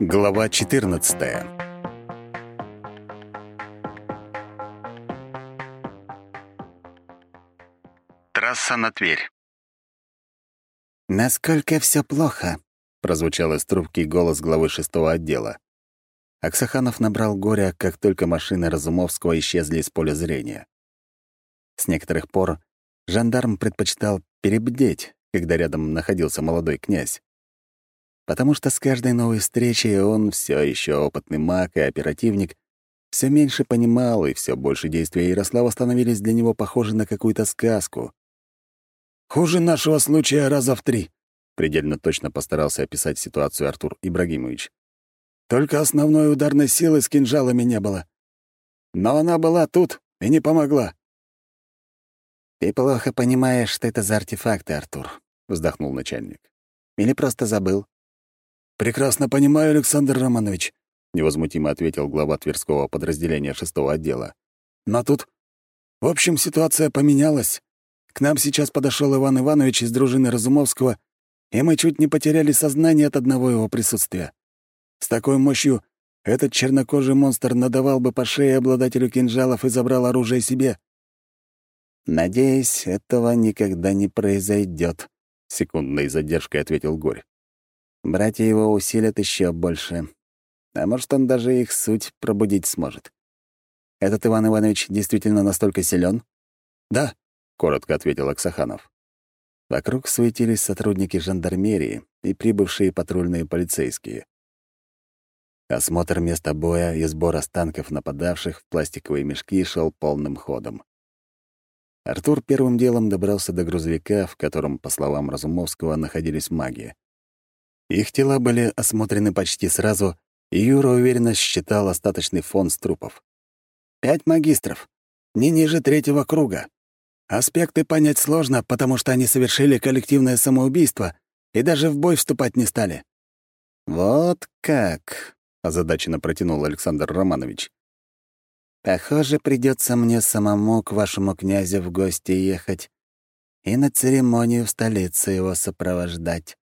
Глава 14 Трасса на Тверь. «Насколько все плохо?» — прозвучал из трубки голос главы шестого отдела. Аксаханов набрал горя, как только машины Разумовского исчезли из поля зрения. С некоторых пор жандарм предпочитал перебдеть, когда рядом находился молодой князь потому что с каждой новой встречей он все еще опытный маг и оперативник, все меньше понимал, и все больше действия Ярослава становились для него похожи на какую-то сказку. «Хуже нашего случая раза в три», — предельно точно постарался описать ситуацию Артур Ибрагимович. «Только основной ударной силы с кинжалами не было. Но она была тут и не помогла». «Ты плохо понимаешь, что это за артефакты, Артур», — вздохнул начальник. «Или просто забыл?» «Прекрасно понимаю, Александр Романович», — невозмутимо ответил глава Тверского подразделения шестого отдела. «Но тут... В общем, ситуация поменялась. К нам сейчас подошел Иван Иванович из дружины Разумовского, и мы чуть не потеряли сознание от одного его присутствия. С такой мощью этот чернокожий монстр надавал бы по шее обладателю кинжалов и забрал оружие себе». «Надеюсь, этого никогда не произойдет», — секундной задержкой ответил Горь. Братья его усилят еще больше. А может, он даже их суть пробудить сможет. Этот Иван Иванович действительно настолько силен? Да, коротко ответил Аксаханов. Вокруг суетились сотрудники жандармерии и прибывшие патрульные полицейские. Осмотр места боя и сбор останков нападавших в пластиковые мешки шел полным ходом. Артур первым делом добрался до грузовика, в котором, по словам Разумовского, находились маги. Их тела были осмотрены почти сразу, и Юра уверенно считал остаточный фон с трупов. «Пять магистров. Не ниже третьего круга. Аспекты понять сложно, потому что они совершили коллективное самоубийство и даже в бой вступать не стали». «Вот как», — озадаченно протянул Александр Романович. «Похоже, придется мне самому к вашему князю в гости ехать и на церемонию в столице его сопровождать».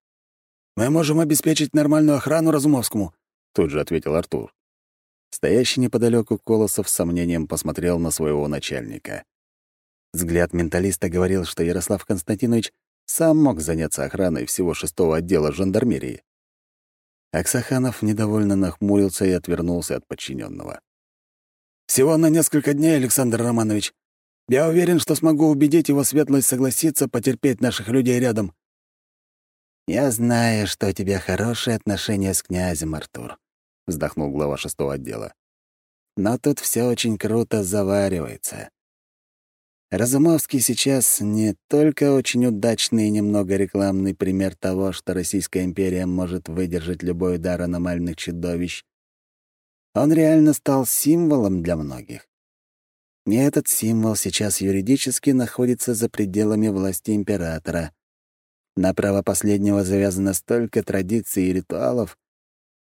«Мы можем обеспечить нормальную охрану Разумовскому», — тут же ответил Артур. Стоящий неподалеку Колосов с сомнением посмотрел на своего начальника. Взгляд менталиста говорил, что Ярослав Константинович сам мог заняться охраной всего шестого отдела жандармерии. Аксаханов недовольно нахмурился и отвернулся от подчиненного. «Всего на несколько дней, Александр Романович. Я уверен, что смогу убедить его светлость согласиться потерпеть наших людей рядом. «Я знаю, что у тебя хорошие отношения с князем, Артур», — вздохнул глава шестого отдела. «Но тут все очень круто заваривается. Разумовский сейчас не только очень удачный и немного рекламный пример того, что Российская империя может выдержать любой удар аномальных чудовищ. Он реально стал символом для многих. И этот символ сейчас юридически находится за пределами власти императора — на право последнего завязано столько традиций и ритуалов,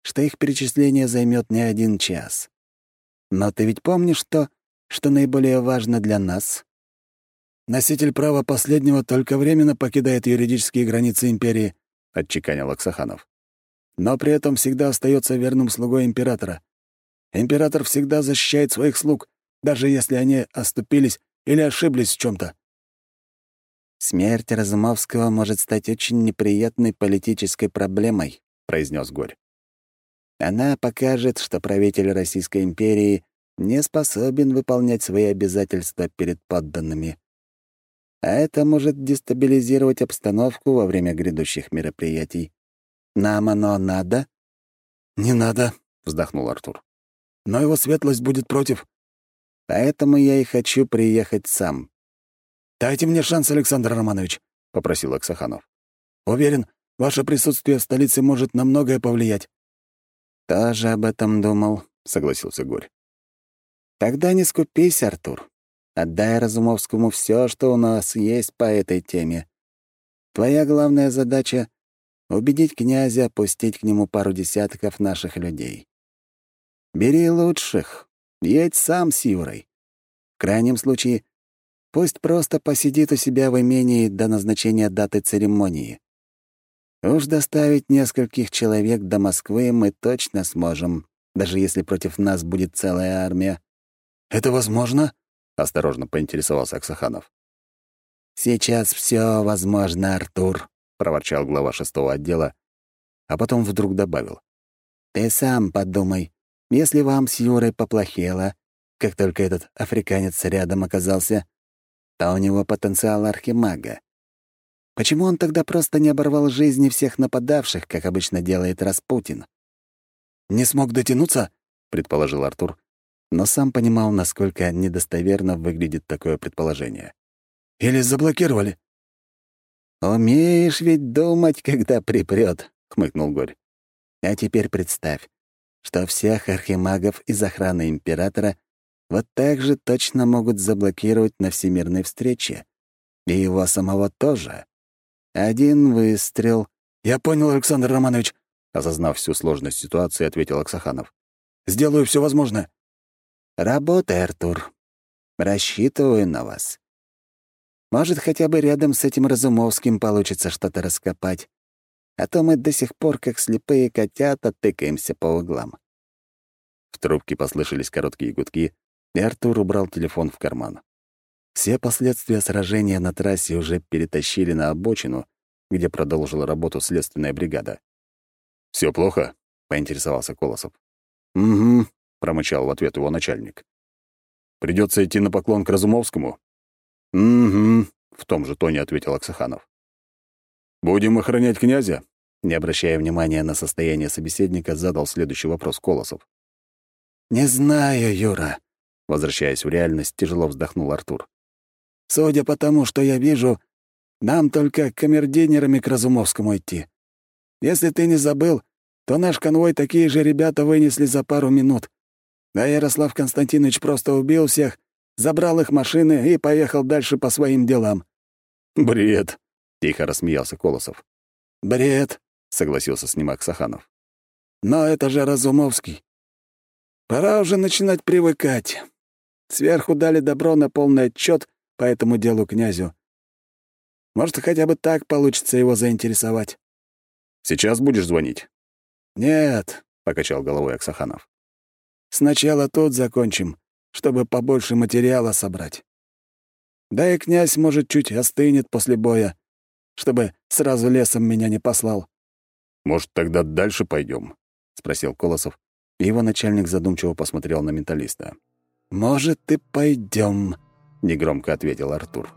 что их перечисление займет не один час. Но ты ведь помнишь то, что наиболее важно для нас? «Носитель права последнего только временно покидает юридические границы империи», — отчеканил Аксаханов. «Но при этом всегда остается верным слугой императора. Император всегда защищает своих слуг, даже если они оступились или ошиблись в чем то «Смерть Разумовского может стать очень неприятной политической проблемой», — произнес Горь. «Она покажет, что правитель Российской империи не способен выполнять свои обязательства перед подданными. А это может дестабилизировать обстановку во время грядущих мероприятий. Нам оно надо?» «Не надо», — вздохнул Артур. «Но его светлость будет против». «Поэтому я и хочу приехать сам», «Дайте мне шанс, Александр Романович», — попросил Аксаханов. «Уверен, ваше присутствие в столице может на многое повлиять». «Тоже об этом думал», — согласился Горь. «Тогда не скупись, Артур. Отдай Разумовскому все, что у нас есть по этой теме. Твоя главная задача — убедить князя пустить к нему пару десятков наших людей. Бери лучших, едь сам с Юрой. В крайнем случае, Пусть просто посидит у себя в имении до назначения даты церемонии. Уж доставить нескольких человек до Москвы мы точно сможем, даже если против нас будет целая армия. «Это возможно?» — осторожно поинтересовался Аксаханов. «Сейчас все возможно, Артур», — проворчал глава шестого отдела, а потом вдруг добавил. «Ты сам подумай, если вам с Юрой поплохело, как только этот африканец рядом оказался, то у него потенциал архимага. Почему он тогда просто не оборвал жизни всех нападавших, как обычно делает Распутин?» «Не смог дотянуться?» — предположил Артур, но сам понимал, насколько недостоверно выглядит такое предположение. «Или заблокировали?» «Умеешь ведь думать, когда припрёт», — хмыкнул Горь. «А теперь представь, что всех архимагов из охраны императора вот так же точно могут заблокировать на всемирной встрече. И его самого тоже. Один выстрел...» «Я понял, Александр Романович», — осознав всю сложность ситуации, ответил Аксаханов. «Сделаю все возможное». «Работай, Артур. Рассчитываю на вас. Может, хотя бы рядом с этим Разумовским получится что-то раскопать. А то мы до сих пор, как слепые котята, тыкаемся по углам». В трубке послышались короткие гудки, и Артур убрал телефон в карман. Все последствия сражения на трассе уже перетащили на обочину, где продолжила работу следственная бригада. Все плохо?» — поинтересовался Колосов. «Угу», промычал в ответ его начальник. Придется идти на поклон к Разумовскому? Угу, в том же тоне ответил Аксаханов. Будем охранять князя? Не обращая внимания на состояние собеседника, задал следующий вопрос Колосов. «Не знаю, Юра», — возвращаясь в реальность, тяжело вздохнул Артур. «Судя по тому, что я вижу, нам только камердинерами к Разумовскому идти. Если ты не забыл, то наш конвой такие же ребята вынесли за пару минут. А Ярослав Константинович просто убил всех, забрал их машины и поехал дальше по своим делам». «Бред!» — тихо рассмеялся Колосов. «Бред!» — согласился с ним Аксаханов. «Но это же Разумовский. Пора уже начинать привыкать. Сверху дали добро на полный отчет по этому делу князю. Может, хотя бы так получится его заинтересовать». «Сейчас будешь звонить?» «Нет», — покачал головой Аксаханов. Сначала тут закончим, чтобы побольше материала собрать. Да и князь, может, чуть остынет после боя, чтобы сразу лесом меня не послал. «Может, тогда дальше пойдем? спросил Колосов, и его начальник задумчиво посмотрел на менталиста. «Может, и пойдем, негромко ответил Артур.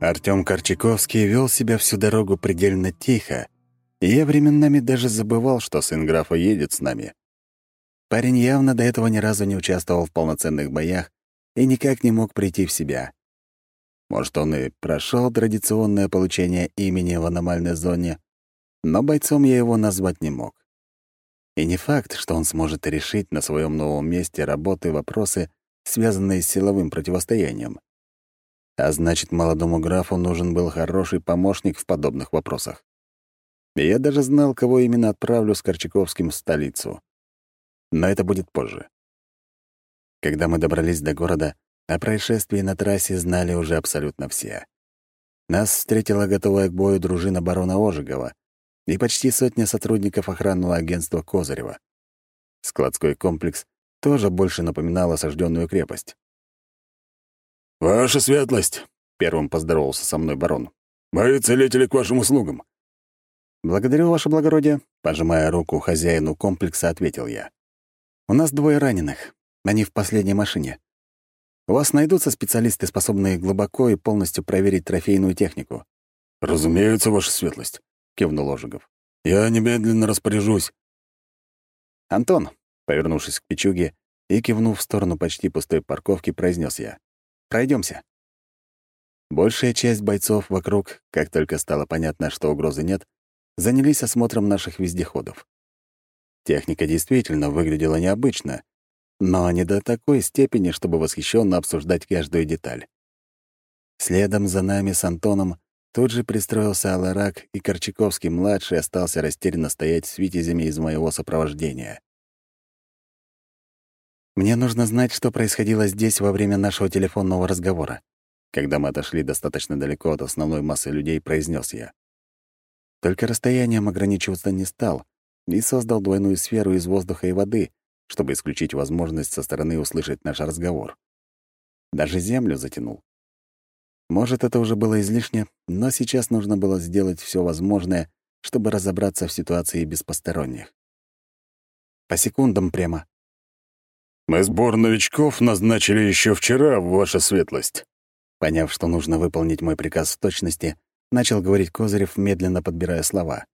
Артём Корчаковский вел себя всю дорогу предельно тихо, и я временами даже забывал, что сын графа едет с нами. Парень явно до этого ни разу не участвовал в полноценных боях и никак не мог прийти в себя. Может, он и прошел традиционное получение имени в аномальной зоне, но бойцом я его назвать не мог. И не факт, что он сможет решить на своем новом месте работы вопросы, связанные с силовым противостоянием. А значит, молодому графу нужен был хороший помощник в подобных вопросах. И я даже знал, кого именно отправлю с Корчаковским в столицу. Но это будет позже. Когда мы добрались до города, о происшествии на трассе знали уже абсолютно все. Нас встретила готовая к бою дружина барона Ожегова и почти сотня сотрудников охранного агентства Козырева. Складской комплекс тоже больше напоминал осажденную крепость. «Ваша светлость!» — первым поздоровался со мной барон. «Мои целители к вашим услугам!» «Благодарю, ваше благородие», — пожимая руку хозяину комплекса, ответил я. «У нас двое раненых. Они в последней машине. У вас найдутся специалисты, способные глубоко и полностью проверить трофейную технику?» «Разумеется, ваша светлость», — кивнул Ожегов. «Я немедленно распоряжусь». «Антон», — повернувшись к Пичуге и кивнув в сторону почти пустой парковки, произнес я. Пройдемся. Большая часть бойцов вокруг, как только стало понятно, что угрозы нет, занялись осмотром наших вездеходов. Техника действительно выглядела необычно, но не до такой степени, чтобы восхищенно обсуждать каждую деталь. Следом за нами с Антоном тут же пристроился Аларак, и Корчаковский-младший остался растерянно стоять с витязями из моего сопровождения. Мне нужно знать, что происходило здесь во время нашего телефонного разговора. Когда мы отошли достаточно далеко от основной массы людей, произнес я. Только расстоянием ограничиваться не стал и создал двойную сферу из воздуха и воды, чтобы исключить возможность со стороны услышать наш разговор. Даже землю затянул. Может, это уже было излишне, но сейчас нужно было сделать все возможное, чтобы разобраться в ситуации без посторонних. По секундам прямо. «Мы сбор новичков назначили еще вчера, ваша светлость». Поняв, что нужно выполнить мой приказ в точности, начал говорить Козырев, медленно подбирая слова.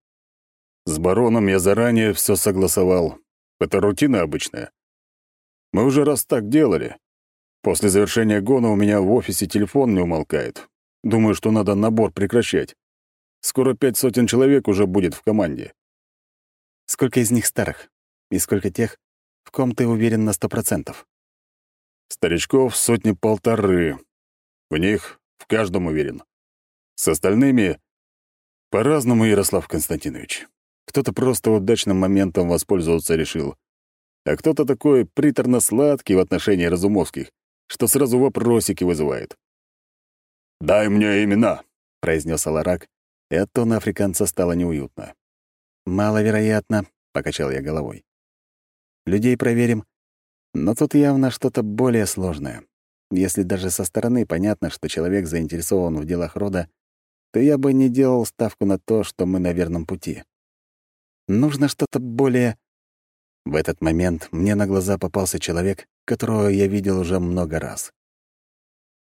«С бароном я заранее все согласовал. Это рутина обычная. Мы уже раз так делали. После завершения гона у меня в офисе телефон не умолкает. Думаю, что надо набор прекращать. Скоро пять сотен человек уже будет в команде. Сколько из них старых? И сколько тех, в ком ты уверен на сто процентов? Старичков сотни-полторы. В них в каждом уверен. С остальными по-разному, Ярослав Константинович. Кто-то просто удачным моментом воспользоваться решил, а кто-то такой приторно-сладкий в отношении Разумовских, что сразу вопросики вызывает. «Дай мне имена», — произнес Аларак, и от тона африканца стало неуютно. «Маловероятно», — покачал я головой. «Людей проверим, но тут явно что-то более сложное. Если даже со стороны понятно, что человек заинтересован в делах рода, то я бы не делал ставку на то, что мы на верном пути. Нужно что-то более... В этот момент мне на глаза попался человек, которого я видел уже много раз.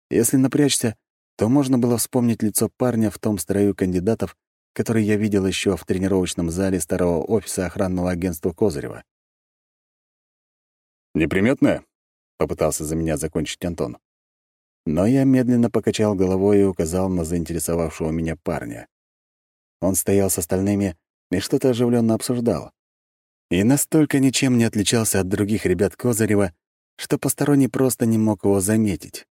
Если напрячься, то можно было вспомнить лицо парня в том строю кандидатов, который я видел еще в тренировочном зале старого офиса охранного агентства Козырева. «Неприметная?» — попытался за меня закончить Антон. Но я медленно покачал головой и указал на заинтересовавшего меня парня. Он стоял с остальными и что-то оживленно обсуждал. И настолько ничем не отличался от других ребят Козырева, что посторонний просто не мог его заметить.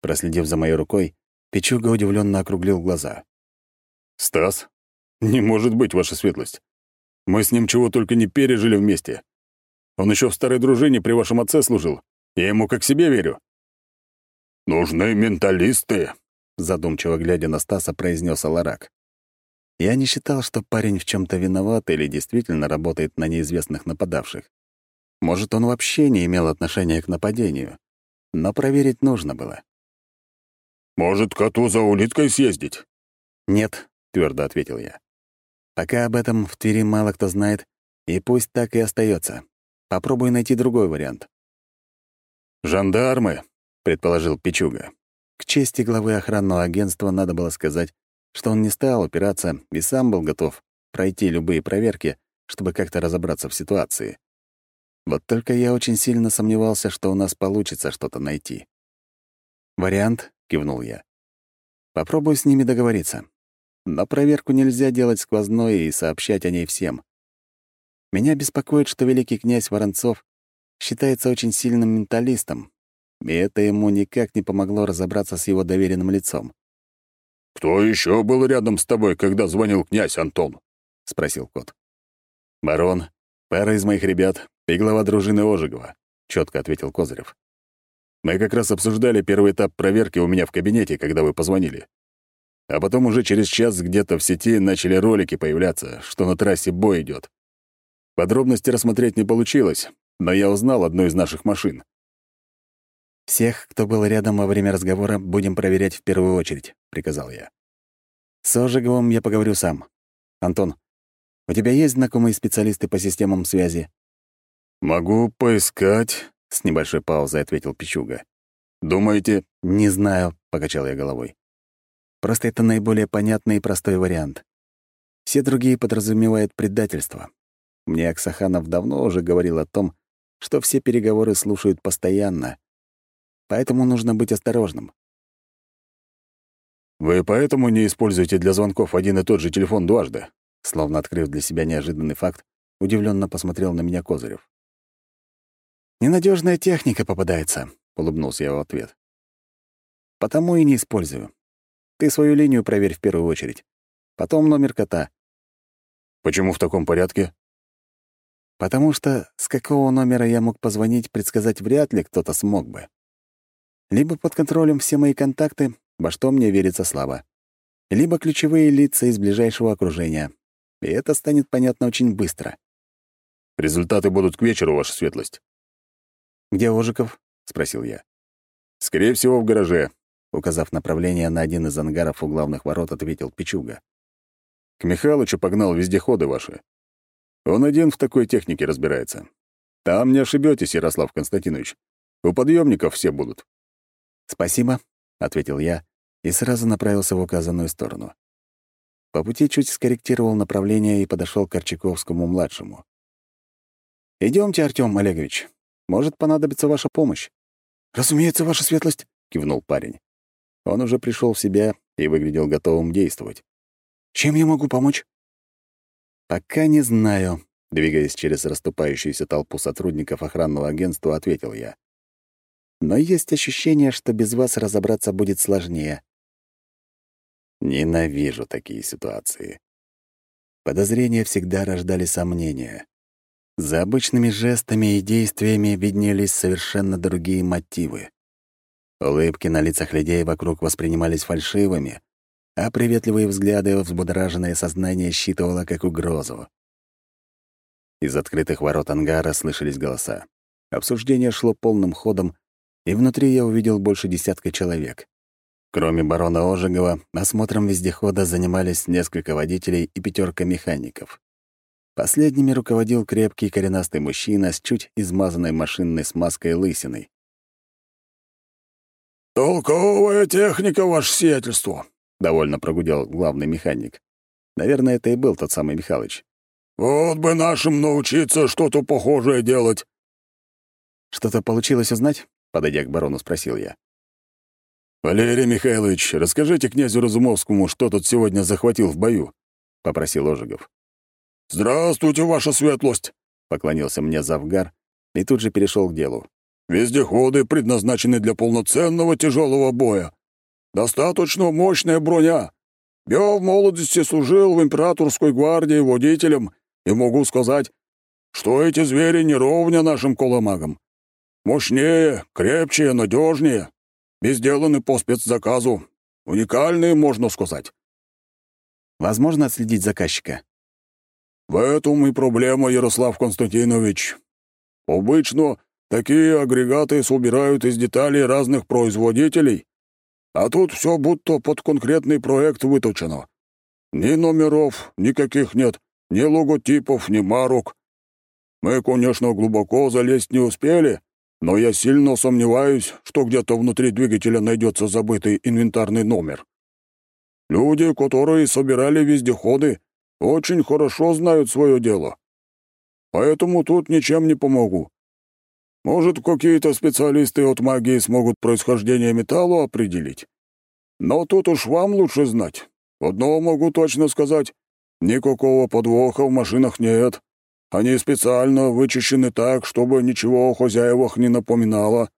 Проследив за моей рукой, Пичуга удивленно округлил глаза. «Стас? Не может быть, ваша светлость. Мы с ним чего только не пережили вместе. Он еще в старой дружине при вашем отце служил. Я ему как себе верю». «Нужны менталисты», — задумчиво глядя на Стаса, произнес Аларак. Я не считал, что парень в чем то виноват или действительно работает на неизвестных нападавших. Может, он вообще не имел отношения к нападению. Но проверить нужно было. «Может, коту за улиткой съездить?» «Нет», — твердо ответил я. «Пока об этом в Твери мало кто знает, и пусть так и остается. Попробуй найти другой вариант». «Жандармы», — предположил Пичуга. К чести главы охранного агентства надо было сказать, что он не стал упираться и сам был готов пройти любые проверки, чтобы как-то разобраться в ситуации. Вот только я очень сильно сомневался, что у нас получится что-то найти. «Вариант?» — кивнул я. «Попробую с ними договориться. Но проверку нельзя делать сквозной и сообщать о ней всем. Меня беспокоит, что великий князь Воронцов считается очень сильным менталистом, и это ему никак не помогло разобраться с его доверенным лицом. «Кто еще был рядом с тобой, когда звонил князь Антон?» — спросил кот. «Барон, пара из моих ребят и глава дружины Ожегова», — четко ответил Козырев. Мы как раз обсуждали первый этап проверки у меня в кабинете, когда вы позвонили. А потом уже через час где-то в сети начали ролики появляться, что на трассе бой идет. Подробности рассмотреть не получилось, но я узнал одну из наших машин. «Всех, кто был рядом во время разговора, будем проверять в первую очередь», — приказал я. «С Ожеговым я поговорю сам. Антон, у тебя есть знакомые специалисты по системам связи?» «Могу поискать», с небольшой паузой ответил Пичуга. «Думаете?» «Не знаю», — покачал я головой. «Просто это наиболее понятный и простой вариант. Все другие подразумевают предательство. Мне Аксаханов давно уже говорил о том, что все переговоры слушают постоянно. Поэтому нужно быть осторожным. «Вы поэтому не используете для звонков один и тот же телефон дважды?» Словно открыв для себя неожиданный факт, удивленно посмотрел на меня Козырев. Ненадежная техника попадается, улыбнулся я в ответ. Потому и не использую. Ты свою линию проверь в первую очередь. Потом номер кота. Почему в таком порядке? потому что с какого номера я мог позвонить, предсказать вряд ли кто-то смог бы. Либо под контролем все мои контакты, во что мне верится слабо, либо ключевые лица из ближайшего окружения. И это станет понятно очень быстро. Результаты будут к вечеру, ваша светлость. «Где Ожиков?» — спросил я. «Скорее всего, в гараже», — указав направление на один из ангаров у главных ворот, ответил Пичуга. «К Михалычу погнал вездеходы ваши. Он один в такой технике разбирается. Там не ошибетесь, Ярослав Константинович. У подъемников все будут». «Спасибо», — ответил я и сразу направился в указанную сторону. По пути чуть скорректировал направление и подошел к Корчаковскому-младшему. Идемте, Артем Олегович. Может понадобиться ваша помощь». «Разумеется, ваша светлость», — кивнул парень. Он уже пришел в себя и выглядел готовым действовать. «Чем я могу помочь?» «Пока не знаю», — двигаясь через расступающуюся толпу сотрудников охранного агентства, ответил я. «Но есть ощущение, что без вас разобраться будет сложнее». Ненавижу такие ситуации. Подозрения всегда рождали сомнения. За обычными жестами и действиями виднелись совершенно другие мотивы. Улыбки на лицах людей вокруг воспринимались фальшивыми, а приветливые взгляды взбудораженное сознание считывало как угрозу. Из открытых ворот ангара слышались голоса. Обсуждение шло полным ходом, и внутри я увидел больше десятка человек. Кроме барона Ожегова, осмотром вездехода занимались несколько водителей и пятерка механиков. Последними руководил крепкий коренастый мужчина с чуть измазанной машинной смазкой лысиной. «Толковая техника, ваше сиятельство», — довольно прогудел главный механик. Наверное, это и был тот самый Михалыч. «Вот бы нашим научиться что-то похожее делать». «Что-то получилось узнать?» — подойдя к барону, спросил я. «Валерий Михайлович, расскажите князю Разумовскому, что тут сегодня захватил в бою», — попросил Ожегов. «Здравствуйте, ваша светлость!» — поклонился мне Завгар и тут же перешел к делу. «Вездеходы предназначены для полноценного тяжелого боя. Достаточно мощная броня. Я в молодости служил в императорской гвардии водителем и могу сказать, что эти звери не ровня нашим коломагам. Мощнее, крепче, надежнее, сделаны по спецзаказу. Уникальные, можно сказать. Возможно отследить заказчика. В этом и проблема, Ярослав Константинович. Обычно такие агрегаты собирают из деталей разных производителей, а тут все будто под конкретный проект выточено. Ни номеров никаких нет, ни логотипов, ни марок. Мы, конечно, глубоко залезть не успели, но я сильно сомневаюсь, что где-то внутри двигателя найдется забытый инвентарный номер. Люди, которые собирали вездеходы, очень хорошо знают свое дело. Поэтому тут ничем не помогу. Может, какие-то специалисты от магии смогут происхождение металла определить. Но тут уж вам лучше знать. Одно могу точно сказать. Никакого подвоха в машинах нет. Они специально вычищены так, чтобы ничего о хозяевах не напоминало.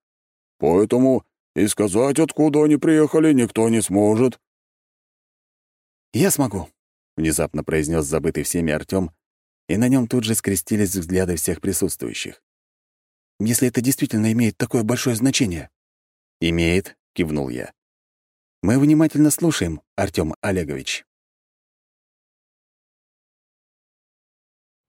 Поэтому и сказать, откуда они приехали, никто не сможет. «Я смогу», — внезапно произнес забытый всеми Артем, и на нем тут же скрестились взгляды всех присутствующих. «Если это действительно имеет такое большое значение». «Имеет», — кивнул я. «Мы внимательно слушаем, Артем Олегович».